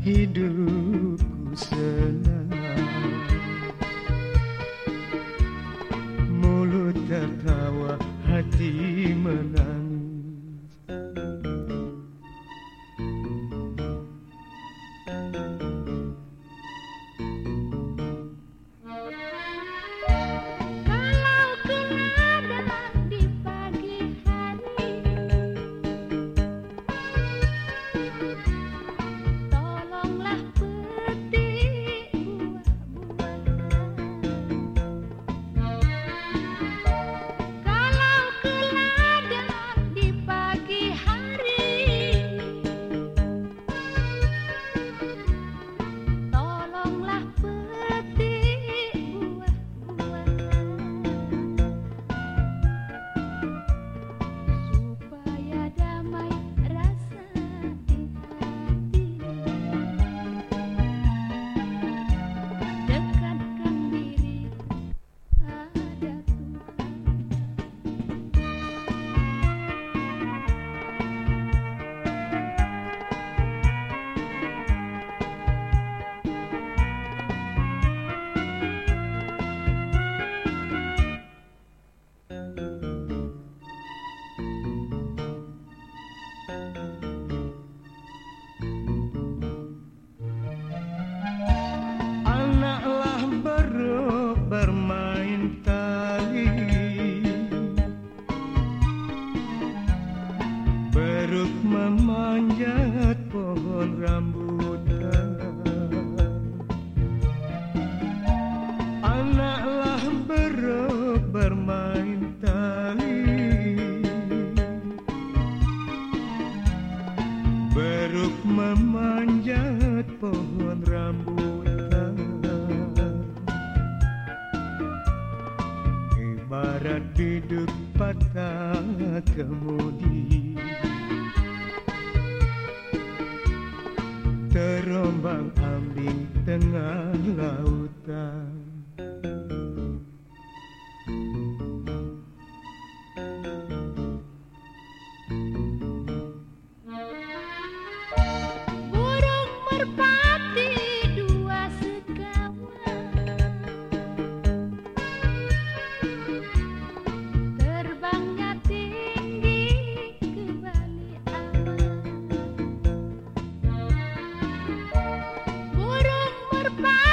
hidupku senang. Mulut tertawa hati menangis Beruk memanjat pohon rambutan. Anaklah beruk bermain tali. Beruk memanjat pohon rambutan. Ibarat biduk patah kemudi terombang ambing tengah lautan Bye.